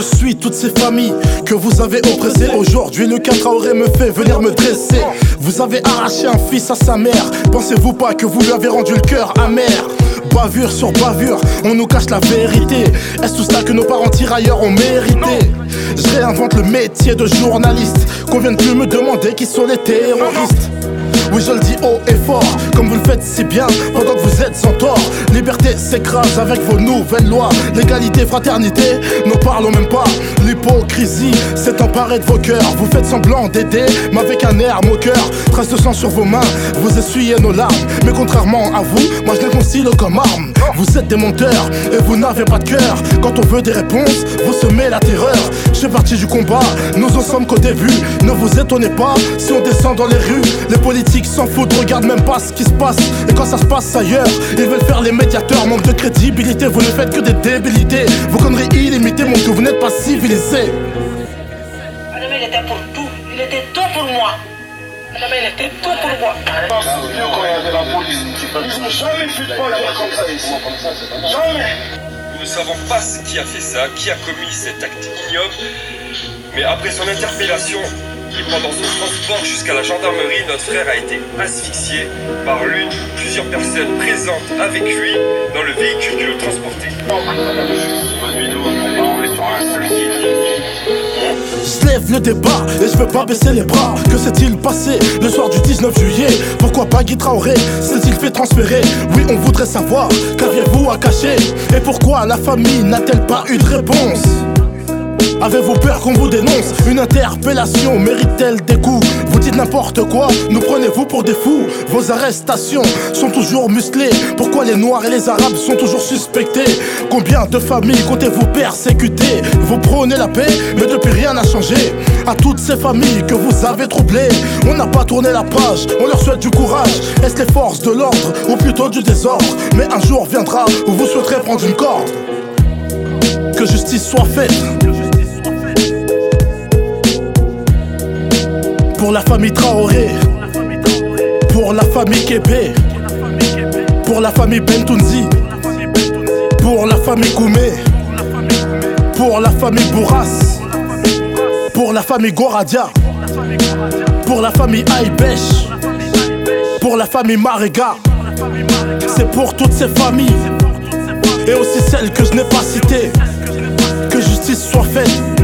familles que vous avez oppressées. Aujourd'hui, le 4 aurait me fait venir me dresser. Vous avez arraché un fils à sa mère. Pensez-vous pas que vous lui avez rendu le cœur amer? Bavure sur bavure, on nous cache la vérité. Est-ce tout cela que nos parents tirailleurs ont mérité? Je réinvente le métier de journaliste. Qu'on vienne plus me demander qui sont les terroristes. Oui, je le dis haut et fort, comme vous le faites si bien, pendant que vous êtes sans tort. Liberté s'écrase avec vos nouvelles lois. Légalité, fraternité, n'en parlons même pas. L'hypocrisie s'est emparée de vos cœurs. Vous faites semblant d'aider, mais avec un air moqueur. Trace de sang sur vos mains, vous essuyez nos larmes. Mais contrairement à vous, moi je les considère comme arme. Vous êtes des menteurs et vous n'avez pas de cœur. Quand on veut des réponses, vous semez la terreur. Je fais partie du combat, nous en sommes qu'au début. Ne vous étonnez pas si on descend dans les rues. Les politiques s'en foutent, regardent même pas ce qui se passe. Et quand ça se passe ailleurs, ils veulent faire les médiateurs. Manque de crédibilité, vous ne faites que des débilités. Vos conneries illimitées montrent que vous n'êtes pas civilisés. Madame, il était pour tout. Il était tout pour moi. Madame, il était tout pour moi. Nous ne savons pas ce qui a fait ça, qui a commis cet acte ignoble, mais après son interpellation et pendant son transport jusqu'à la gendarmerie, notre frère a été asphyxié par l'une ou plusieurs personnes présentes avec lui dans le véhicule qui le transportait. Je lève le débat et je veux pas baisser les bras. Que s'est-il passé le soir du 19 juillet? Pourquoi pas Guy Traoré s'est-il fait transférer? Oui, on voudrait savoir qu'aviez-vous à cacher? Et pourquoi la famille n'a-t-elle pas eu de réponse? Avez-vous peur qu'on vous dénonce Une interpellation mérite-t-elle des coups Vous dites n'importe quoi, nous prenez-vous pour des fous Vos arrestations sont toujours musclées. Pourquoi les noirs et les arabes sont toujours suspectés Combien de familles comptez-vous persécuter Vous prônez la paix, mais depuis rien n'a changé. À toutes ces familles que vous avez troublées On n'a pas tourné la page, on leur souhaite du courage. Est-ce les forces de l'ordre ou plutôt du désordre Mais un jour viendra où vous souhaiterez prendre une corde. Que justice soit faite. Famille Traoré, pour la famille Kébé, pour la famille Bentounzi, pour la famille Koumé, pour la famille Bourras, pour la famille Goradia, pour la famille Aïbèche, pour la famille Marega. C'est pour toutes ces familles. Et aussi celles que je n'ai pas citées. Que justice soit faite